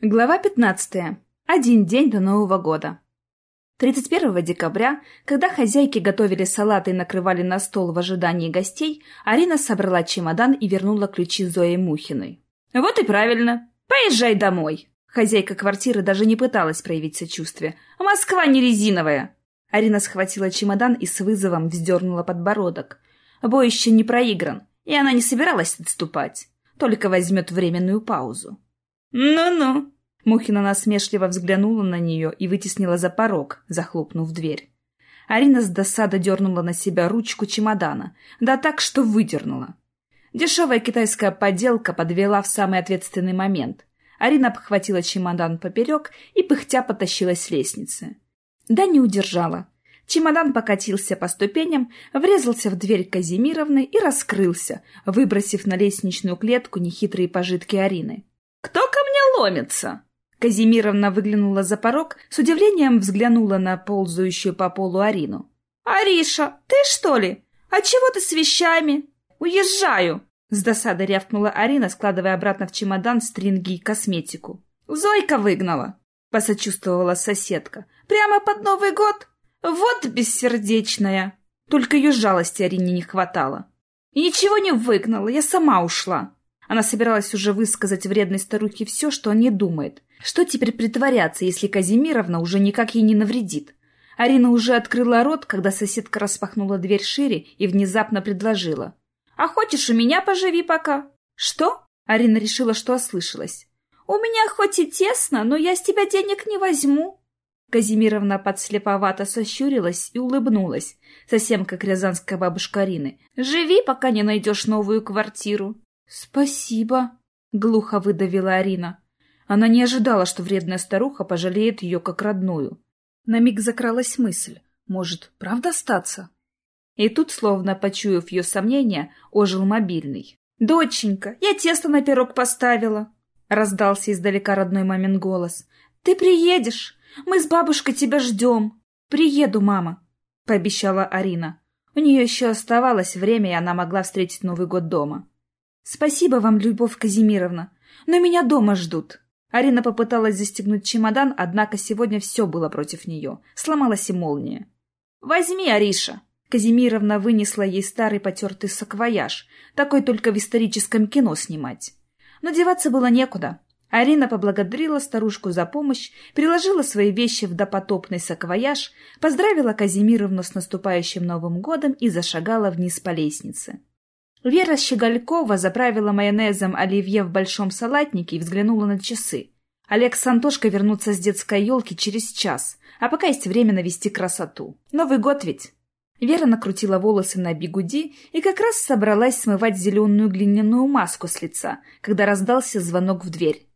Глава 15. Один день до Нового года. 31 декабря, когда хозяйки готовили салаты и накрывали на стол в ожидании гостей, Арина собрала чемодан и вернула ключи Зои Мухиной. «Вот и правильно. Поезжай домой!» Хозяйка квартиры даже не пыталась проявить сочувствие. «Москва не резиновая!» Арина схватила чемодан и с вызовом вздернула подбородок. Бой еще не проигран, и она не собиралась отступать, только возьмет временную паузу. «Ну-ну!» Мухина насмешливо взглянула на нее и вытеснила за порог, захлопнув дверь. Арина с досадой дернула на себя ручку чемодана, да так, что выдернула. Дешевая китайская подделка подвела в самый ответственный момент. Арина обхватила чемодан поперек и пыхтя потащилась с лестницы. Да не удержала. Чемодан покатился по ступеням, врезался в дверь Казимировны и раскрылся, выбросив на лестничную клетку нехитрые пожитки Арины. «Кто ко мне ломится?» Казимировна выглянула за порог, с удивлением взглянула на ползающую по полу Арину. «Ариша, ты что ли? А чего ты с вещами? Уезжаю!» С досадой рявкнула Арина, складывая обратно в чемодан стринги и косметику. «Зойка выгнала!» — посочувствовала соседка. «Прямо под Новый год? Вот бессердечная!» Только ее жалости Арине не хватало. «Ничего не выгнала, я сама ушла!» Она собиралась уже высказать вредной старухе все, что о ней думает. Что теперь притворяться, если Казимировна уже никак ей не навредит? Арина уже открыла рот, когда соседка распахнула дверь шире и внезапно предложила. «А хочешь, у меня поживи пока?» «Что?» Арина решила, что ослышалась. «У меня хоть и тесно, но я с тебя денег не возьму». Казимировна подслеповато сощурилась и улыбнулась, совсем как рязанская бабушка Арины. «Живи, пока не найдешь новую квартиру». «Спасибо», — глухо выдавила Арина. Она не ожидала, что вредная старуха пожалеет ее как родную. На миг закралась мысль. Может, правда остаться? И тут, словно почуяв ее сомнения, ожил мобильный. «Доченька, я тесто на пирог поставила!» — раздался издалека родной мамин голос. «Ты приедешь? Мы с бабушкой тебя ждем!» «Приеду, мама!» — пообещала Арина. У нее еще оставалось время, и она могла встретить Новый год дома. «Спасибо вам, Любовь Казимировна, но меня дома ждут». Арина попыталась застегнуть чемодан, однако сегодня все было против нее. Сломалась и молния. «Возьми, Ариша!» Казимировна вынесла ей старый потертый саквояж, такой только в историческом кино снимать. Но деваться было некуда. Арина поблагодарила старушку за помощь, приложила свои вещи в допотопный саквояж, поздравила Казимировну с наступающим Новым годом и зашагала вниз по лестнице. Вера Щеголькова заправила майонезом оливье в большом салатнике и взглянула на часы. Олег с Антошкой вернутся с детской елки через час, а пока есть время навести красоту. Новый год ведь. Вера накрутила волосы на бигуди и как раз собралась смывать зеленую глиняную маску с лица, когда раздался звонок в дверь.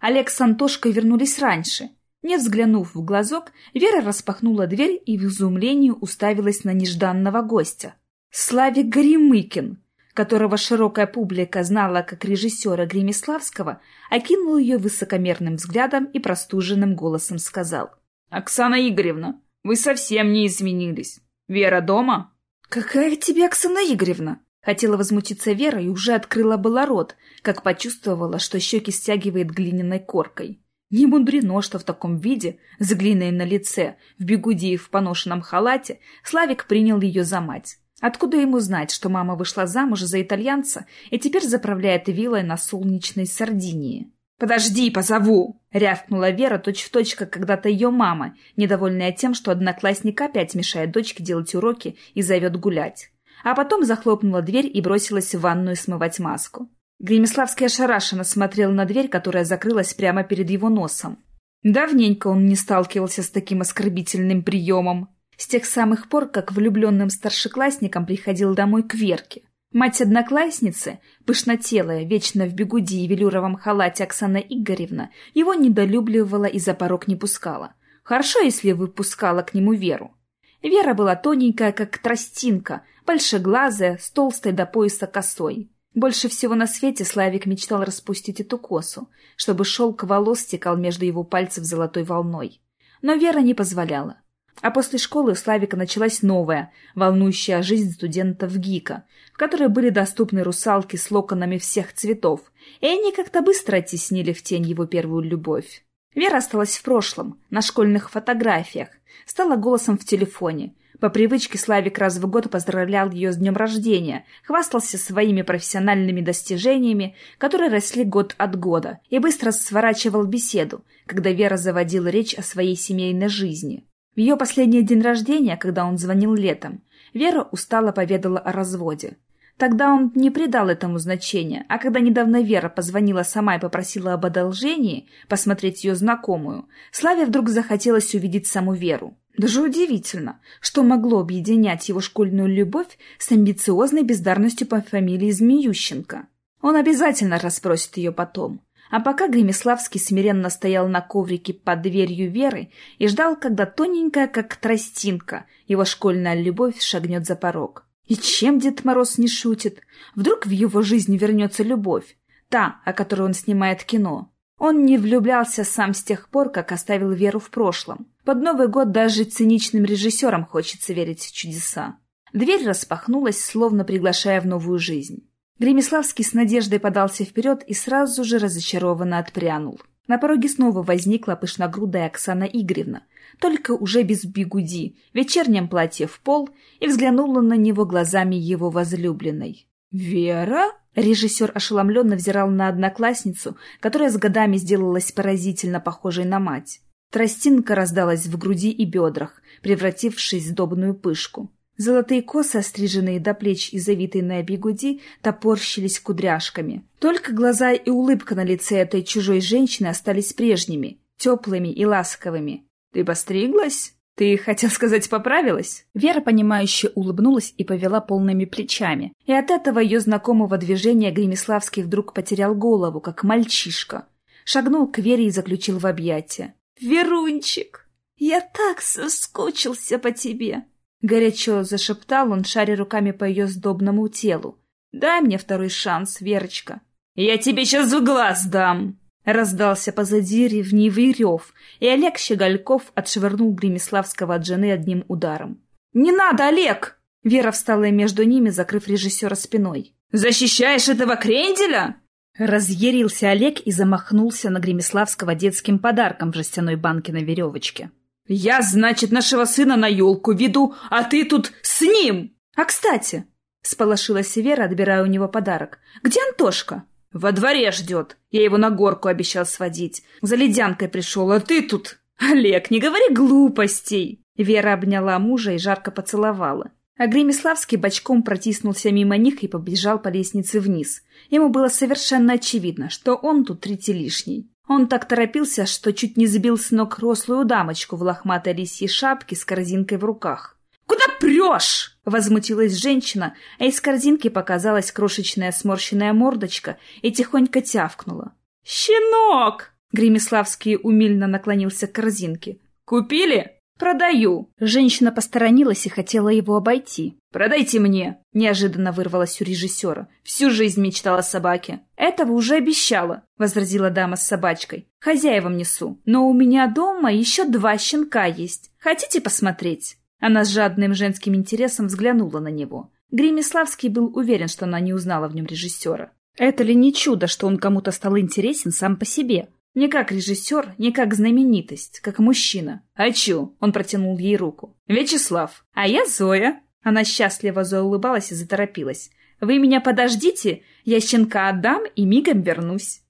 Олег с Антошкой вернулись раньше. Не взглянув в глазок, Вера распахнула дверь и в изумлении уставилась на нежданного гостя. Славик Горемыкин! Которого широкая публика знала как режиссера Гремиславского, окинул ее высокомерным взглядом и простуженным голосом сказал. «Оксана Игоревна, вы совсем не изменились. Вера дома?» «Какая тебе Оксана Игоревна?» Хотела возмутиться Вера и уже открыла было рот, как почувствовала, что щеки стягивает глиняной коркой. Не мудрено, что в таком виде, с глиной на лице, в бегуди и в поношенном халате, Славик принял ее за мать. Откуда ему знать, что мама вышла замуж за итальянца и теперь заправляет вилой на солнечной Сардинии? «Подожди, позову!» — рявкнула Вера точь-в-точь, как когда-то ее мама, недовольная тем, что одноклассник опять мешает дочке делать уроки и зовет гулять. А потом захлопнула дверь и бросилась в ванную смывать маску. Гремиславский ошарашенно смотрел на дверь, которая закрылась прямо перед его носом. Давненько он не сталкивался с таким оскорбительным приемом. С тех самых пор, как влюбленным старшеклассникам приходил домой к Верке. Мать одноклассницы, пышнотелая, вечно в бегуди и велюровом халате Оксана Игоревна, его недолюбливала и за порог не пускала. Хорошо, если выпускала к нему Веру. Вера была тоненькая, как тростинка, большеглазая, с толстой до пояса косой. Больше всего на свете Славик мечтал распустить эту косу, чтобы шелк волос стекал между его пальцев золотой волной. Но Вера не позволяла. А после школы у Славика началась новая, волнующая жизнь студентов ГИКа, в которой были доступны русалки с локонами всех цветов, и они как-то быстро оттеснили в тень его первую любовь. Вера осталась в прошлом, на школьных фотографиях, стала голосом в телефоне. По привычке Славик раз в год поздравлял ее с днем рождения, хвастался своими профессиональными достижениями, которые росли год от года, и быстро сворачивал беседу, когда Вера заводила речь о своей семейной жизни. В ее последний день рождения, когда он звонил летом, Вера устало поведала о разводе. Тогда он не придал этому значения, а когда недавно Вера позвонила сама и попросила об одолжении посмотреть ее знакомую, Славе вдруг захотелось увидеть саму Веру. Даже удивительно, что могло объединять его школьную любовь с амбициозной бездарностью по фамилии Змеющенко. Он обязательно расспросит ее потом. А пока Гремиславский смиренно стоял на коврике под дверью Веры и ждал, когда тоненькая, как тростинка, его школьная любовь шагнет за порог. И чем Дед Мороз не шутит? Вдруг в его жизни вернется любовь, та, о которой он снимает кино. Он не влюблялся сам с тех пор, как оставил Веру в прошлом. Под Новый год даже циничным режиссерам хочется верить в чудеса. Дверь распахнулась, словно приглашая в новую жизнь. Гремиславский с надеждой подался вперед и сразу же разочарованно отпрянул. На пороге снова возникла пышногрудая Оксана Игоревна, только уже без бигуди, в вечернем платье в пол, и взглянула на него глазами его возлюбленной. «Вера?» Режиссер ошеломленно взирал на одноклассницу, которая с годами сделалась поразительно похожей на мать. Тростинка раздалась в груди и бедрах, превратившись в сдобную пышку. Золотые косы, остриженные до плеч и завитые на бигуди, топорщились кудряшками. Только глаза и улыбка на лице этой чужой женщины остались прежними, теплыми и ласковыми. «Ты постриглась? Ты, хотел сказать, поправилась?» Вера, понимающе улыбнулась и повела полными плечами. И от этого ее знакомого движения Гремиславский вдруг потерял голову, как мальчишка. Шагнул к Вере и заключил в объятия. «Верунчик, я так соскучился по тебе!» Горячо зашептал он, шаря руками по ее сдобному телу. «Дай мне второй шанс, Верочка». «Я тебе сейчас в глаз дам!» Раздался позади ревнивый рев, и Олег Щегольков отшвырнул Гремиславского от жены одним ударом. «Не надо, Олег!» Вера встала между ними, закрыв режиссера спиной. «Защищаешь этого кренделя?» Разъярился Олег и замахнулся на Гремиславского детским подарком в жестяной банке на веревочке. «Я, значит, нашего сына на елку веду, а ты тут с ним!» «А кстати...» — сполошилась Вера, отбирая у него подарок. «Где Антошка?» «Во дворе ждет. Я его на горку обещал сводить. За ледянкой пришел, а ты тут...» «Олег, не говори глупостей!» Вера обняла мужа и жарко поцеловала. А Гремиславский бочком протиснулся мимо них и побежал по лестнице вниз. Ему было совершенно очевидно, что он тут третий лишний. Он так торопился, что чуть не сбил с ног рослую дамочку в лохматой лисьей шапке с корзинкой в руках. «Куда прешь?» — возмутилась женщина, а из корзинки показалась крошечная сморщенная мордочка и тихонько тявкнула. «Щенок!» — Гремиславский умильно наклонился к корзинке. «Купили?» «Продаю!» Женщина посторонилась и хотела его обойти. «Продайте мне!» — неожиданно вырвалась у режиссера. «Всю жизнь мечтала о собаке». «Этого уже обещала», — возразила дама с собачкой. «Хозяевам несу. Но у меня дома еще два щенка есть. Хотите посмотреть?» Она с жадным женским интересом взглянула на него. Гримиславский был уверен, что она не узнала в нем режиссера. Это ли не чудо, что он кому-то стал интересен сам по себе? Не как режиссер, не как знаменитость, как мужчина. «Хочу!» — он протянул ей руку. «Вячеслав!» «А я Зоя!» Она счастливо заулыбалась и заторопилась. «Вы меня подождите, я щенка отдам и мигом вернусь».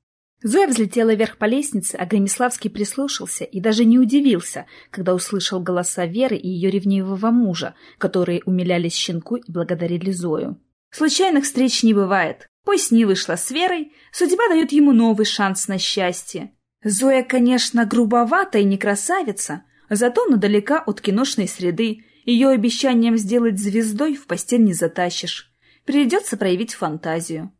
Зоя взлетела вверх по лестнице, а Гремиславский прислушался и даже не удивился, когда услышал голоса Веры и ее ревнивого мужа, которые умилялись щенку и благодарили Зою. Случайных встреч не бывает. Пусть не вышла с Верой, судьба дает ему новый шанс на счастье. Зоя, конечно, грубовата и не красавица, зато надалека от киношной среды. Ее обещанием сделать звездой в постель не затащишь. Придется проявить фантазию.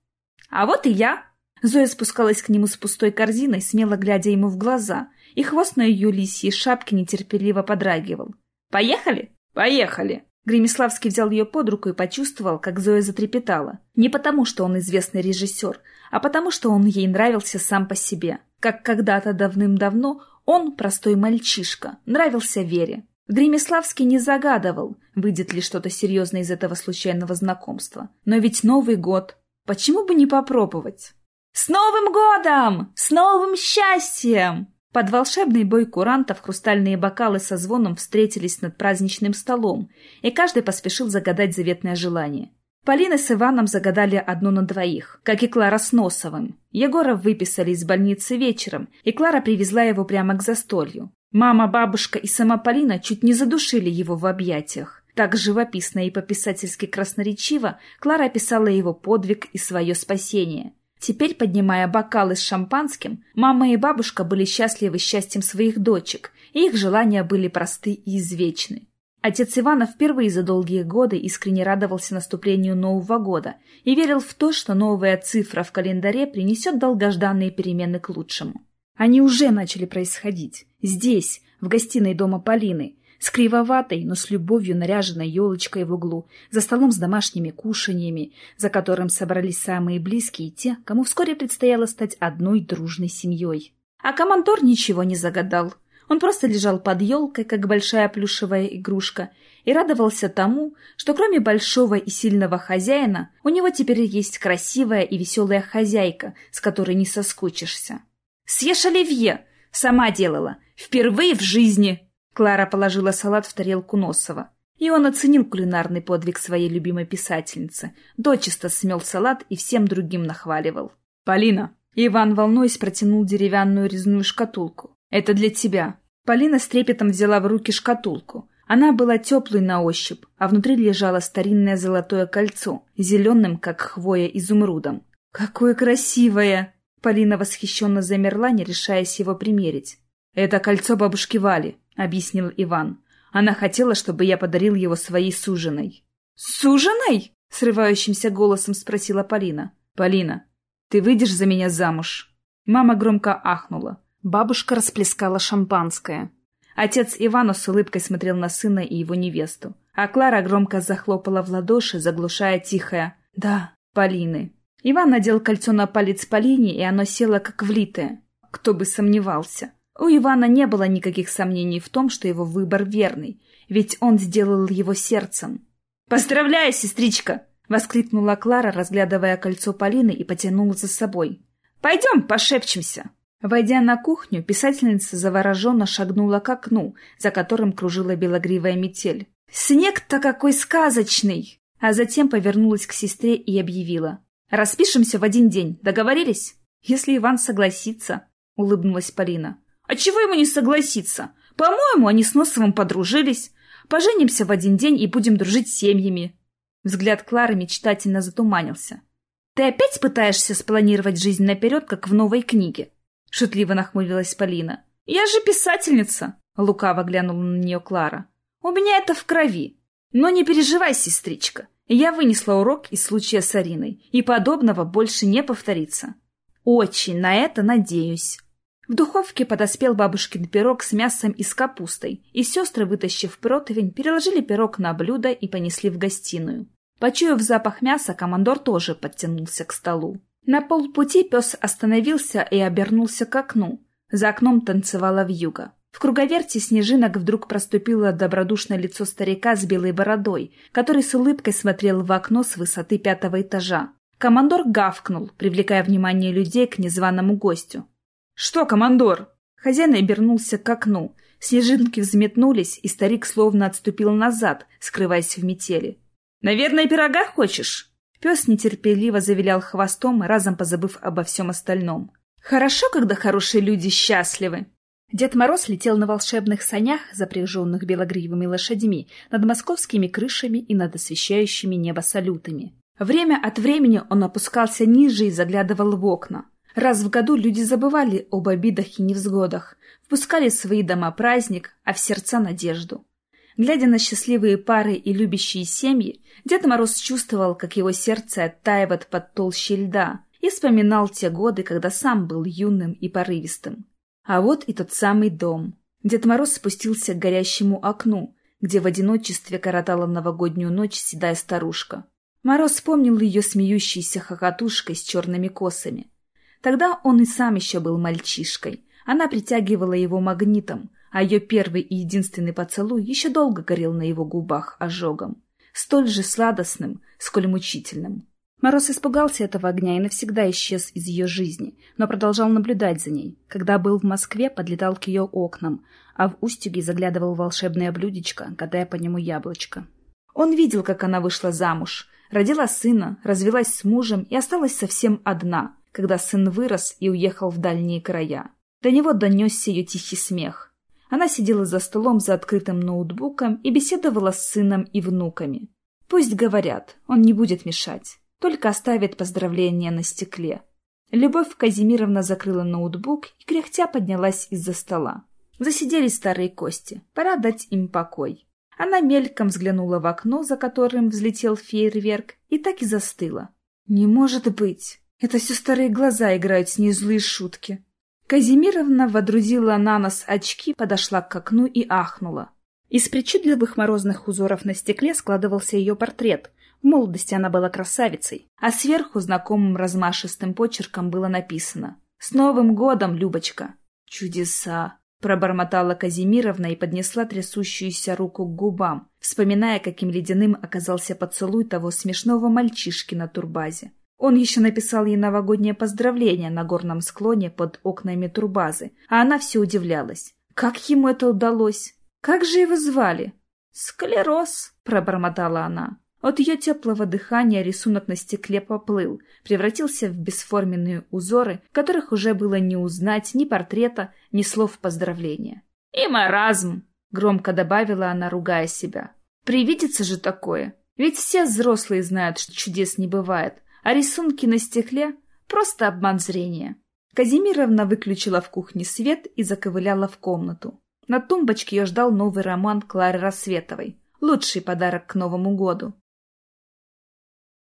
А вот и я. Зоя спускалась к нему с пустой корзиной, смело глядя ему в глаза, и хвост на ее лисьей шапке нетерпеливо подрагивал. «Поехали?» «Поехали!» Гремиславский взял ее под руку и почувствовал, как Зоя затрепетала. Не потому, что он известный режиссер, а потому, что он ей нравился сам по себе. Как когда-то давным-давно он, простой мальчишка, нравился Вере. Гремиславский не загадывал, выйдет ли что-то серьезное из этого случайного знакомства. Но ведь Новый год. Почему бы не попробовать? «С Новым годом! С новым счастьем!» Под волшебный бой курантов хрустальные бокалы со звоном встретились над праздничным столом, и каждый поспешил загадать заветное желание. Полина с Иваном загадали одно на двоих, как и Клара с Носовым. Егора выписали из больницы вечером, и Клара привезла его прямо к застолью. Мама, бабушка и сама Полина чуть не задушили его в объятиях. Так живописно и по-писательски красноречиво Клара описала его подвиг и свое спасение. Теперь, поднимая бокалы с шампанским, мама и бабушка были счастливы счастьем своих дочек, и их желания были просты и извечны. Отец Ивана впервые за долгие годы искренне радовался наступлению Нового года и верил в то, что новая цифра в календаре принесет долгожданные перемены к лучшему. Они уже начали происходить. Здесь, в гостиной дома Полины, с кривоватой, но с любовью наряженной елочкой в углу, за столом с домашними кушаньями, за которым собрались самые близкие те, кому вскоре предстояло стать одной дружной семьей. А командор ничего не загадал. Он просто лежал под елкой, как большая плюшевая игрушка, и радовался тому, что кроме большого и сильного хозяина, у него теперь есть красивая и веселая хозяйка, с которой не соскучишься. «Съешь оливье!» «Сама делала! Впервые в жизни!» Клара положила салат в тарелку Носова. И он оценил кулинарный подвиг своей любимой писательницы. Дочисто смел салат и всем другим нахваливал. «Полина!» Иван, волнуясь, протянул деревянную резную шкатулку. «Это для тебя». Полина с трепетом взяла в руки шкатулку. Она была теплой на ощупь, а внутри лежало старинное золотое кольцо, зеленым, как хвоя, изумрудом. «Какое красивое!» Полина восхищенно замерла, не решаясь его примерить. «Это кольцо бабушки Вали», — объяснил Иван. «Она хотела, чтобы я подарил его своей суженой». «Суженой?» — срывающимся голосом спросила Полина. «Полина, ты выйдешь за меня замуж?» Мама громко ахнула. Бабушка расплескала шампанское. Отец Ивана с улыбкой смотрел на сына и его невесту. А Клара громко захлопала в ладоши, заглушая тихое «да» Полины. Иван надел кольцо на палец Полине, и оно село как влитое. Кто бы сомневался. У Ивана не было никаких сомнений в том, что его выбор верный, ведь он сделал его сердцем. «Поздравляю, сестричка!» — воскликнула Клара, разглядывая кольцо Полины и потянула за собой. «Пойдем, пошепчемся!» Войдя на кухню, писательница завороженно шагнула к окну, за которым кружила белогривая метель. «Снег-то какой сказочный!» А затем повернулась к сестре и объявила. «Распишемся в один день. Договорились?» «Если Иван согласится», — улыбнулась Полина. А чего ему не согласиться? По-моему, они с Носовым подружились. Поженимся в один день и будем дружить семьями. Взгляд Клары мечтательно затуманился. «Ты опять пытаешься спланировать жизнь наперед, как в новой книге?» Шутливо нахмурилась Полина. «Я же писательница!» Лукаво глянула на нее Клара. «У меня это в крови. Но не переживай, сестричка. Я вынесла урок из случая с Ариной, и подобного больше не повторится. Очень на это надеюсь». В духовке подоспел бабушкин пирог с мясом и с капустой, и сестры, вытащив противень, переложили пирог на блюдо и понесли в гостиную. Почуяв запах мяса, командор тоже подтянулся к столу. На полпути пес остановился и обернулся к окну. За окном танцевала вьюга. В круговерте снежинок вдруг проступило добродушное лицо старика с белой бородой, который с улыбкой смотрел в окно с высоты пятого этажа. Командор гавкнул, привлекая внимание людей к незваному гостю. «Что, командор?» Хозяин обернулся к окну. Снежинки взметнулись, и старик словно отступил назад, скрываясь в метели. «Наверное, пирога хочешь?» Пес нетерпеливо завилял хвостом, разом позабыв обо всем остальном. «Хорошо, когда хорошие люди счастливы!» Дед Мороз летел на волшебных санях, запряженных белогривыми лошадьми, над московскими крышами и над освещающими небо салютами. Время от времени он опускался ниже и заглядывал в окна. Раз в году люди забывали об обидах и невзгодах, впускали в свои дома праздник, а в сердца надежду. Глядя на счастливые пары и любящие семьи, Дед Мороз чувствовал, как его сердце оттаивает под толщей льда, и вспоминал те годы, когда сам был юным и порывистым. А вот и тот самый дом. Дед Мороз спустился к горящему окну, где в одиночестве коротала новогоднюю ночь седая старушка. Мороз вспомнил ее смеющейся хохотушкой с черными косами. Тогда он и сам еще был мальчишкой. Она притягивала его магнитом, а ее первый и единственный поцелуй еще долго горел на его губах ожогом, столь же сладостным, сколь мучительным. Мороз испугался этого огня и навсегда исчез из ее жизни, но продолжал наблюдать за ней. Когда был в Москве, подлетал к ее окнам, а в Устюге заглядывал волшебное блюдечко, гадая по нему яблочко. Он видел, как она вышла замуж, родила сына, развелась с мужем и осталась совсем одна, когда сын вырос и уехал в дальние края. До него донесся ее тихий смех. Она сидела за столом за открытым ноутбуком и беседовала с сыном и внуками. Пусть говорят, он не будет мешать, только оставит поздравления на стекле. Любовь Казимировна закрыла ноутбук и кряхтя поднялась из-за стола. Засиделись старые кости, пора дать им покой. Она мельком взглянула в окно, за которым взлетел фейерверк, и так и застыла. «Не может быть! Это все старые глаза играют с ней злые шутки!» Казимировна водрузила на нос очки, подошла к окну и ахнула. Из причудливых морозных узоров на стекле складывался ее портрет. В молодости она была красавицей, а сверху знакомым размашистым почерком было написано «С Новым годом, Любочка!» «Чудеса!» Пробормотала Казимировна и поднесла трясущуюся руку к губам, вспоминая, каким ледяным оказался поцелуй того смешного мальчишки на турбазе. Он еще написал ей новогоднее поздравление на горном склоне под окнами турбазы, а она все удивлялась. Как ему это удалось? Как же его звали? «Склероз», — пробормотала она. От ее теплого дыхания рисунок на стекле поплыл, превратился в бесформенные узоры, которых уже было не узнать ни портрета, ни слов поздравления. «И маразм!» — громко добавила она, ругая себя. «Привидится же такое! Ведь все взрослые знают, что чудес не бывает, а рисунки на стекле — просто обман зрения». Казимировна выключила в кухне свет и заковыляла в комнату. На тумбочке ее ждал новый роман Клары Рассветовой. Лучший подарок к Новому году.